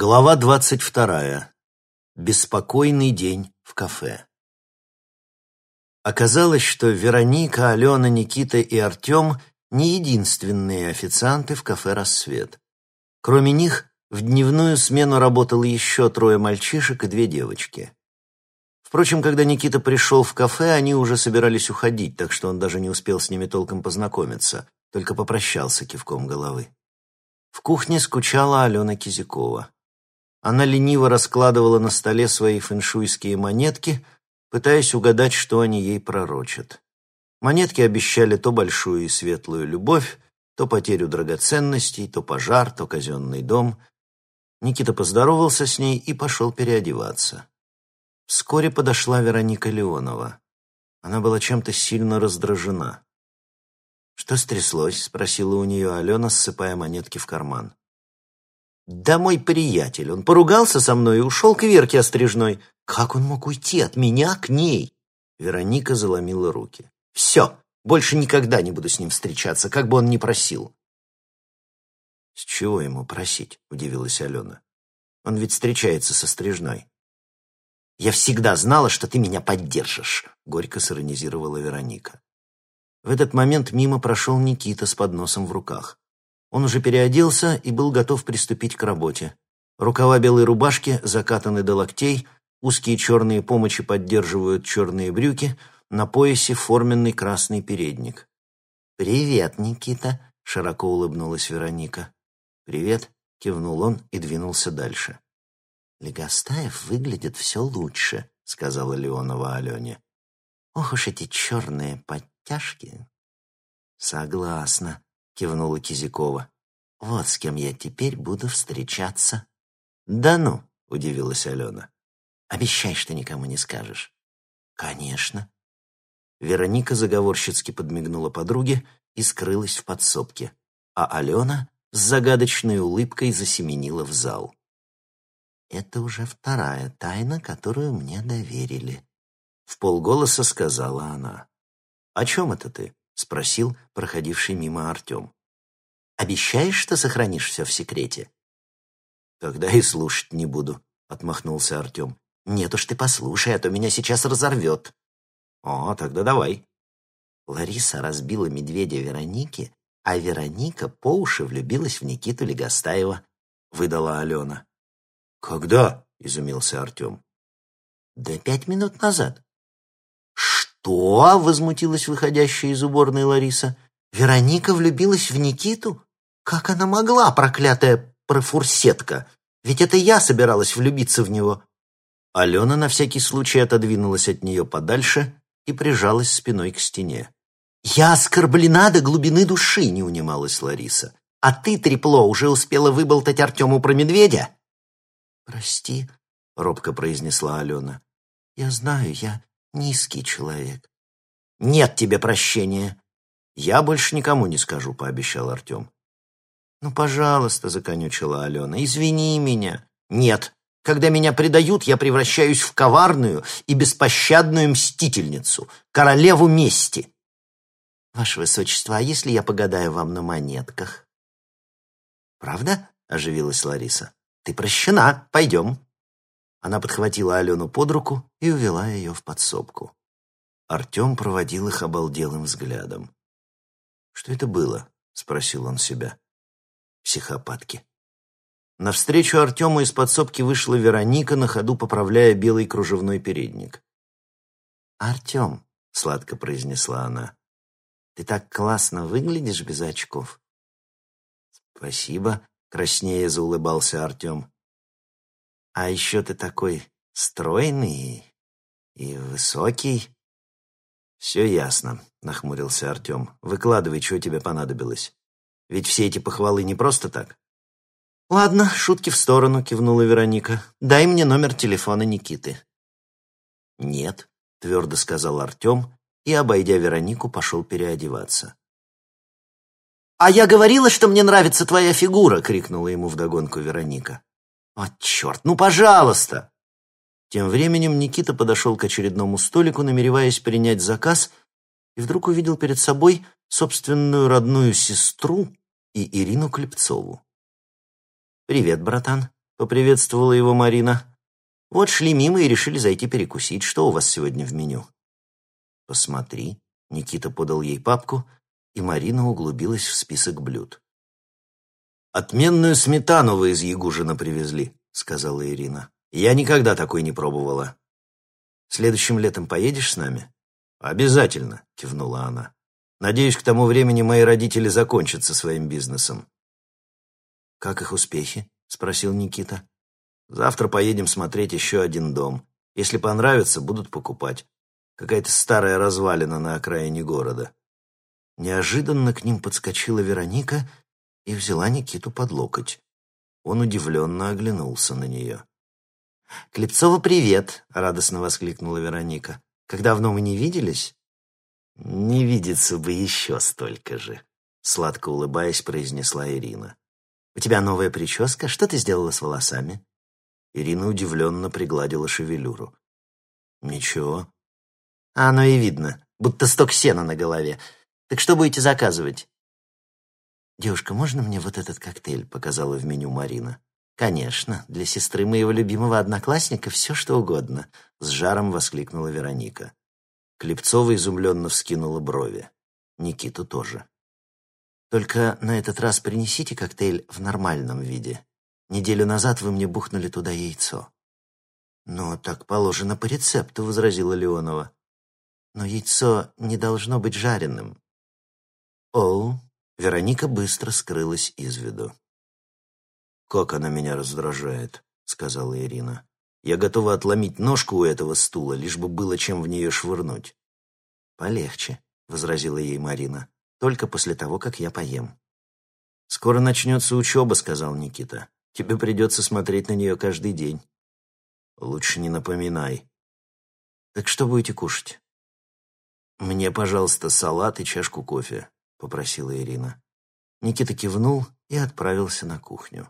Глава двадцать вторая. Беспокойный день в кафе. Оказалось, что Вероника, Алена, Никита и Артем не единственные официанты в кафе «Рассвет». Кроме них, в дневную смену работало еще трое мальчишек и две девочки. Впрочем, когда Никита пришел в кафе, они уже собирались уходить, так что он даже не успел с ними толком познакомиться, только попрощался кивком головы. В кухне скучала Алена Кизякова. Она лениво раскладывала на столе свои фэншуйские монетки, пытаясь угадать, что они ей пророчат. Монетки обещали то большую и светлую любовь, то потерю драгоценностей, то пожар, то казенный дом. Никита поздоровался с ней и пошел переодеваться. Вскоре подошла Вероника Леонова. Она была чем-то сильно раздражена. «Что стряслось?» — спросила у нее Алена, ссыпая монетки в карман. «Да мой приятель, он поругался со мной и ушел к Верке Острижной. Как он мог уйти от меня к ней?» Вероника заломила руки. «Все, больше никогда не буду с ним встречаться, как бы он ни просил». «С чего ему просить?» — удивилась Алена. «Он ведь встречается со Стрижной». «Я всегда знала, что ты меня поддержишь», — горько сиронизировала Вероника. В этот момент мимо прошел Никита с подносом в руках. Он уже переоделся и был готов приступить к работе. Рукава белой рубашки закатаны до локтей, узкие черные помощи поддерживают черные брюки, на поясе форменный красный передник. «Привет, Никита!» — широко улыбнулась Вероника. «Привет!» — кивнул он и двинулся дальше. «Легостаев выглядит все лучше», — сказала Леонова Алене. «Ох уж эти черные подтяжки!» «Согласна», кивнула Кизякова. Вот с кем я теперь буду встречаться. Да ну, удивилась Алена. Обещай, что никому не скажешь. Конечно. Вероника заговорщицки подмигнула подруге и скрылась в подсобке, а Алена с загадочной улыбкой засеменила в зал. «Это уже вторая тайна, которую мне доверили», — в полголоса сказала она. «О чем это ты?» — спросил проходивший мимо Артем. «Обещаешь, что сохранишь все в секрете?» «Тогда и слушать не буду», — отмахнулся Артем. «Нет уж ты послушай, а то меня сейчас разорвет». «О, тогда давай». Лариса разбила медведя Вероники, а Вероника по уши влюбилась в Никиту Легостаева, — выдала Алена. «Когда?» — изумился Артем. «Да пять минут назад». «Что?» — возмутилась выходящая из уборной Лариса. «Вероника влюбилась в Никиту? Как она могла, проклятая профурсетка? Ведь это я собиралась влюбиться в него». Алена на всякий случай отодвинулась от нее подальше и прижалась спиной к стене. «Я оскорблена до глубины души», — не унималась Лариса. «А ты, трепло, уже успела выболтать Артему про медведя?» «Прости», — робко произнесла Алена. «Я знаю, я низкий человек. Нет тебе прощения. Я больше никому не скажу, пообещал Артем. Ну, пожалуйста, законючила Алена, извини меня. Нет, когда меня предают, я превращаюсь в коварную и беспощадную мстительницу, королеву мести. Ваше Высочество, а если я погадаю вам на монетках? Правда? Оживилась Лариса. Ты прощена, пойдем. Она подхватила Алену под руку и увела ее в подсобку. Артем проводил их обалделым взглядом. «Что это было?» — спросил он себя. «Психопатки». Навстречу Артему из подсобки вышла Вероника, на ходу поправляя белый кружевной передник. «Артем», — сладко произнесла она, — «ты так классно выглядишь без очков». «Спасибо», — краснее заулыбался Артем. А еще ты такой стройный и высокий. Все ясно, нахмурился Артем. Выкладывай, что тебе понадобилось. Ведь все эти похвалы не просто так. Ладно, шутки в сторону, кивнула Вероника. Дай мне номер телефона Никиты. Нет, твердо сказал Артем и, обойдя Веронику, пошел переодеваться. «А я говорила, что мне нравится твоя фигура!» — крикнула ему вдогонку Вероника. «О, черт, ну, пожалуйста!» Тем временем Никита подошел к очередному столику, намереваясь принять заказ, и вдруг увидел перед собой собственную родную сестру и Ирину Клепцову. «Привет, братан», поприветствовала его Марина. «Вот шли мимо и решили зайти перекусить. Что у вас сегодня в меню?» «Посмотри», — Никита подал ей папку, и Марина углубилась в список блюд. «Отменную сметану вы из Ягужина привезли», — сказала Ирина. «Я никогда такой не пробовала». «Следующим летом поедешь с нами?» «Обязательно», — кивнула она. «Надеюсь, к тому времени мои родители закончат со своим бизнесом». «Как их успехи?» — спросил Никита. «Завтра поедем смотреть еще один дом. Если понравится, будут покупать. Какая-то старая развалина на окраине города». Неожиданно к ним подскочила Вероника и взяла Никиту под локоть. Он удивленно оглянулся на нее. «Клепцова, привет!» — радостно воскликнула Вероника. «Как давно мы не виделись?» «Не видеться бы еще столько же», — сладко улыбаясь, произнесла Ирина. «У тебя новая прическа? Что ты сделала с волосами?» Ирина удивленно пригладила шевелюру. «Ничего». «А оно и видно, будто сток сена на голове. Так что будете заказывать?» «Девушка, можно мне вот этот коктейль?» — показала в меню Марина. «Конечно, для сестры моего любимого одноклассника все что угодно», — с жаром воскликнула Вероника. Клепцова изумленно вскинула брови. Никиту тоже. Только на этот раз принесите коктейль в нормальном виде. Неделю назад вы мне бухнули туда яйцо». «Но так положено по рецепту», — возразила Леонова. «Но яйцо не должно быть жареным». «Оу», — Вероника быстро скрылась из виду. «Как она меня раздражает», — сказала Ирина. «Я готова отломить ножку у этого стула, лишь бы было чем в нее швырнуть». «Полегче», — возразила ей Марина только после того, как я поем. «Скоро начнется учеба», — сказал Никита. «Тебе придется смотреть на нее каждый день». «Лучше не напоминай». «Так что будете кушать?» «Мне, пожалуйста, салат и чашку кофе», — попросила Ирина. Никита кивнул и отправился на кухню.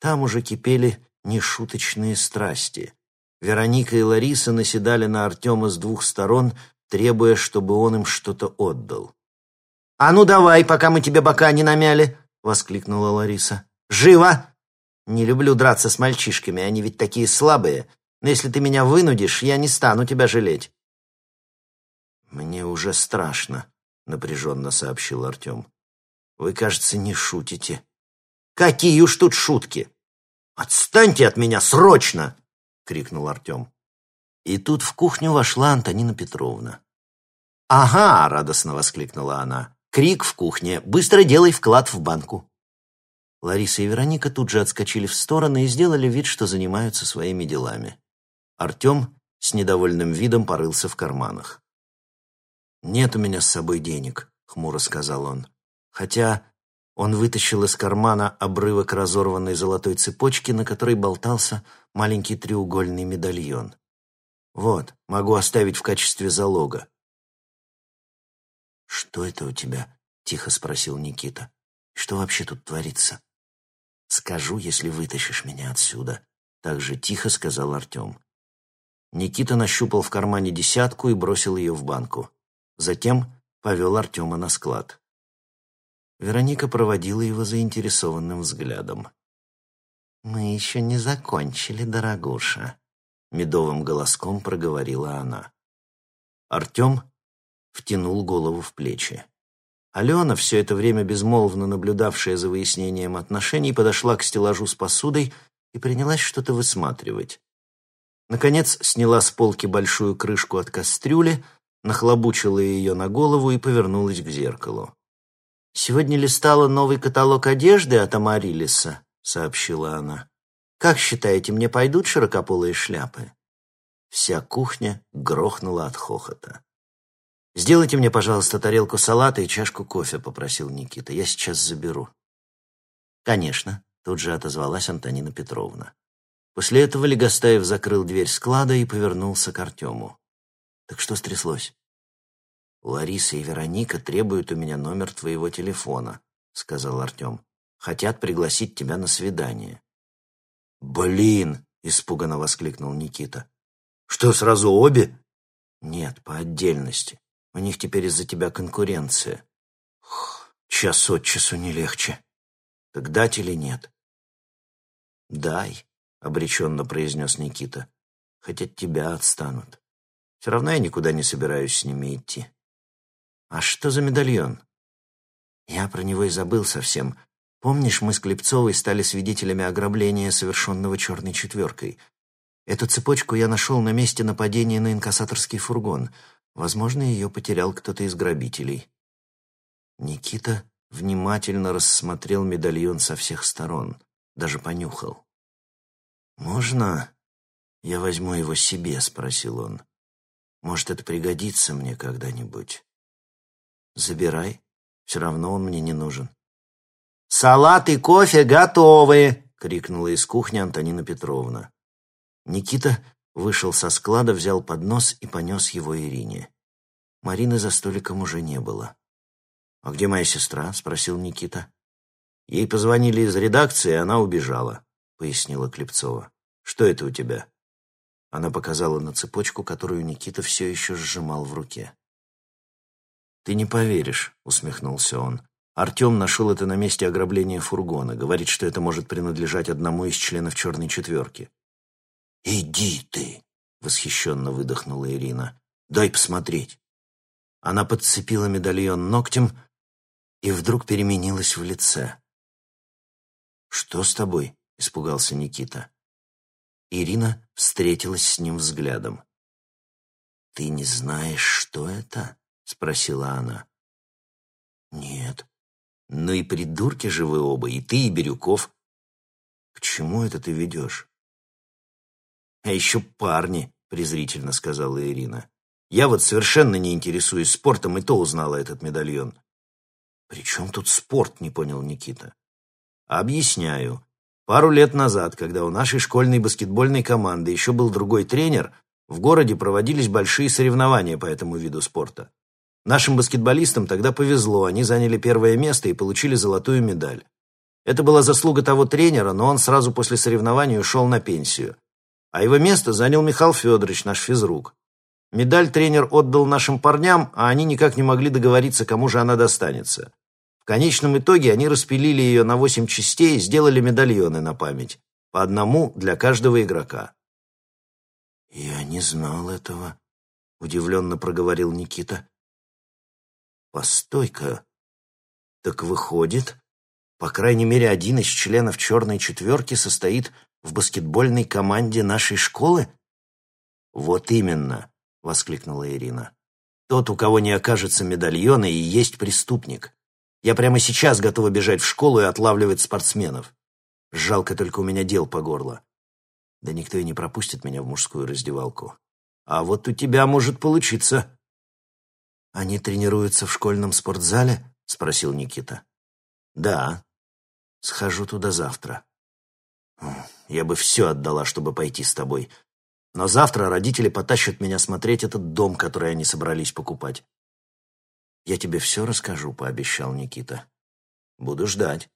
Там уже кипели нешуточные страсти. Вероника и Лариса наседали на Артема с двух сторон, требуя, чтобы он им что-то отдал. «А ну давай, пока мы тебе бока не намяли!» — воскликнула Лариса. «Живо!» «Не люблю драться с мальчишками, они ведь такие слабые. Но если ты меня вынудишь, я не стану тебя жалеть». «Мне уже страшно», — напряженно сообщил Артем. «Вы, кажется, не шутите». «Какие уж тут шутки!» «Отстаньте от меня срочно!» — крикнул Артем. И тут в кухню вошла Антонина Петровна. «Ага!» — радостно воскликнула она. Крик в кухне. «Быстро делай вклад в банку!» Лариса и Вероника тут же отскочили в стороны и сделали вид, что занимаются своими делами. Артем с недовольным видом порылся в карманах. «Нет у меня с собой денег», — хмуро сказал он. Хотя он вытащил из кармана обрывок разорванной золотой цепочки, на которой болтался маленький треугольный медальон. «Вот, могу оставить в качестве залога. «Что это у тебя?» — тихо спросил Никита. «Что вообще тут творится?» «Скажу, если вытащишь меня отсюда», — так же тихо сказал Артем. Никита нащупал в кармане десятку и бросил ее в банку. Затем повел Артема на склад. Вероника проводила его заинтересованным взглядом. «Мы еще не закончили, дорогуша», — медовым голоском проговорила она. Артем втянул голову в плечи. Алена, все это время безмолвно наблюдавшая за выяснением отношений, подошла к стеллажу с посудой и принялась что-то высматривать. Наконец сняла с полки большую крышку от кастрюли, нахлобучила ее на голову и повернулась к зеркалу. «Сегодня листала новый каталог одежды от Амарилиса», — сообщила она. «Как считаете, мне пойдут широкополые шляпы?» Вся кухня грохнула от хохота. «Сделайте мне, пожалуйста, тарелку салата и чашку кофе», — попросил Никита. «Я сейчас заберу». «Конечно», — тут же отозвалась Антонина Петровна. После этого Легостаев закрыл дверь склада и повернулся к Артему. «Так что стряслось?» «Лариса и Вероника требуют у меня номер твоего телефона», — сказал Артем. «Хотят пригласить тебя на свидание». «Блин!» — испуганно воскликнул Никита. «Что, сразу обе?» «Нет, по отдельности. У них теперь из-за тебя конкуренция. Час от часу не легче. Так дать или нет? Дай. — обреченно произнес Никита. «Хоть от тебя отстанут. Все равно я никуда не собираюсь с ними идти». «А что за медальон?» «Я про него и забыл совсем. Помнишь, мы с Клепцовой стали свидетелями ограбления, совершенного черной четверкой? Эту цепочку я нашел на месте нападения на инкассаторский фургон. Возможно, ее потерял кто-то из грабителей». Никита внимательно рассмотрел медальон со всех сторон, даже понюхал. «Можно я возьму его себе?» — спросил он. «Может, это пригодится мне когда-нибудь?» «Забирай, все равно он мне не нужен». «Салат и кофе готовы!» — крикнула из кухни Антонина Петровна. Никита вышел со склада, взял поднос и понес его Ирине. Марины за столиком уже не было. «А где моя сестра?» — спросил Никита. «Ей позвонили из редакции, она убежала», — пояснила Клепцова. «Что это у тебя?» Она показала на цепочку, которую Никита все еще сжимал в руке. «Ты не поверишь», — усмехнулся он. «Артем нашел это на месте ограбления фургона. Говорит, что это может принадлежать одному из членов «Черной четверки». «Иди ты!» — восхищенно выдохнула Ирина. «Дай посмотреть». Она подцепила медальон ногтем и вдруг переменилась в лице. «Что с тобой?» — испугался Никита. Ирина встретилась с ним взглядом. «Ты не знаешь, что это?» — спросила она. «Нет». «Ну и придурки же вы оба, и ты, и Бирюков. К чему это ты ведешь?» «А еще парни», — презрительно сказала Ирина. «Я вот совершенно не интересуюсь спортом, и то узнала этот медальон. «При чем тут спорт?» — не понял Никита. «Объясняю. Пару лет назад, когда у нашей школьной баскетбольной команды еще был другой тренер, в городе проводились большие соревнования по этому виду спорта. Нашим баскетболистам тогда повезло, они заняли первое место и получили золотую медаль. Это была заслуга того тренера, но он сразу после соревнований ушел на пенсию. А его место занял Михаил Федорович, наш физрук. Медаль тренер отдал нашим парням, а они никак не могли договориться, кому же она достанется. В конечном итоге они распилили ее на восемь частей и сделали медальоны на память, по одному для каждого игрока. «Я не знал этого», — удивленно проговорил Никита. «Постой-ка. Так выходит, по крайней мере, один из членов черной четверки состоит в баскетбольной команде нашей школы?» «Вот именно воскликнула Ирина. «Тот, у кого не окажется медальона, и есть преступник. Я прямо сейчас готова бежать в школу и отлавливать спортсменов. Жалко только у меня дел по горло. Да никто и не пропустит меня в мужскую раздевалку. А вот у тебя может получиться». «Они тренируются в школьном спортзале?» — спросил Никита. «Да. Схожу туда завтра». «Я бы все отдала, чтобы пойти с тобой», но завтра родители потащат меня смотреть этот дом, который они собрались покупать. «Я тебе все расскажу», — пообещал Никита. «Буду ждать».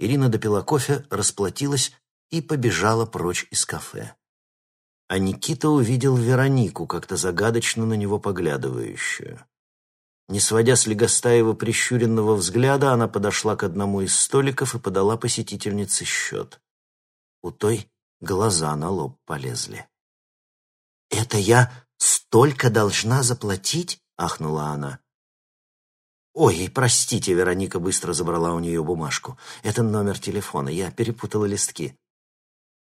Ирина допила кофе, расплатилась и побежала прочь из кафе. А Никита увидел Веронику, как-то загадочно на него поглядывающую. Не сводя с Легостаева прищуренного взгляда, она подошла к одному из столиков и подала посетительнице счет. У той глаза на лоб полезли. «Это я столько должна заплатить?» — ахнула она. «Ой, простите», — Вероника быстро забрала у нее бумажку. «Это номер телефона, я перепутала листки».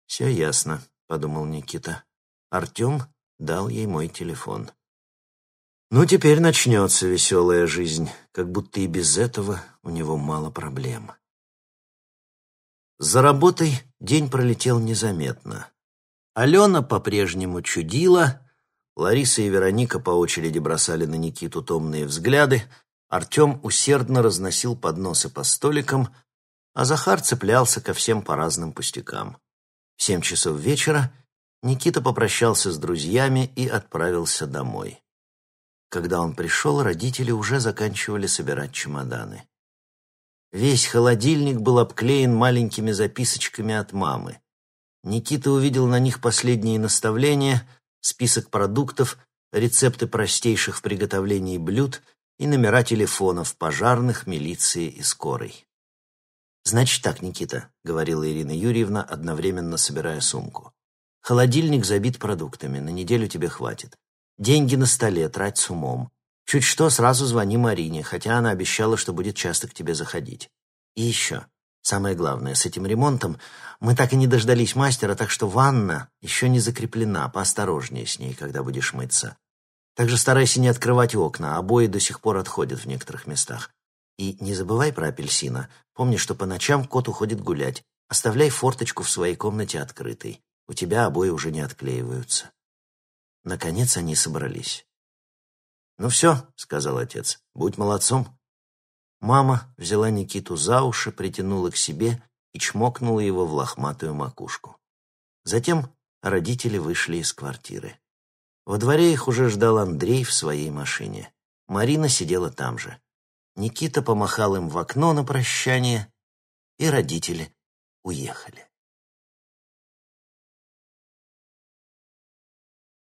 «Все ясно», — подумал Никита. Артем дал ей мой телефон. Ну, теперь начнется веселая жизнь, как будто и без этого у него мало проблем. За работой день пролетел незаметно. Алена по-прежнему чудила, Лариса и Вероника по очереди бросали на Никиту томные взгляды, Артем усердно разносил подносы по столикам, а Захар цеплялся ко всем по разным пустякам. В семь часов вечера Никита попрощался с друзьями и отправился домой. Когда он пришел, родители уже заканчивали собирать чемоданы. Весь холодильник был обклеен маленькими записочками от мамы. Никита увидел на них последние наставления, список продуктов, рецепты простейших в приготовлении блюд и номера телефонов пожарных, милиции и скорой. «Значит так, Никита», — говорила Ирина Юрьевна, одновременно собирая сумку. «Холодильник забит продуктами, на неделю тебе хватит. Деньги на столе, трать с умом. Чуть что, сразу звони Марине, хотя она обещала, что будет часто к тебе заходить. И еще, самое главное, с этим ремонтом мы так и не дождались мастера, так что ванна еще не закреплена, поосторожнее с ней, когда будешь мыться. Также старайся не открывать окна, обои до сих пор отходят в некоторых местах. И не забывай про апельсина. Помни, что по ночам кот уходит гулять. Оставляй форточку в своей комнате открытой. У тебя обои уже не отклеиваются. Наконец они собрались. «Ну все», — сказал отец, — «будь молодцом». Мама взяла Никиту за уши, притянула к себе и чмокнула его в лохматую макушку. Затем родители вышли из квартиры. Во дворе их уже ждал Андрей в своей машине. Марина сидела там же. Никита помахал им в окно на прощание, и родители уехали.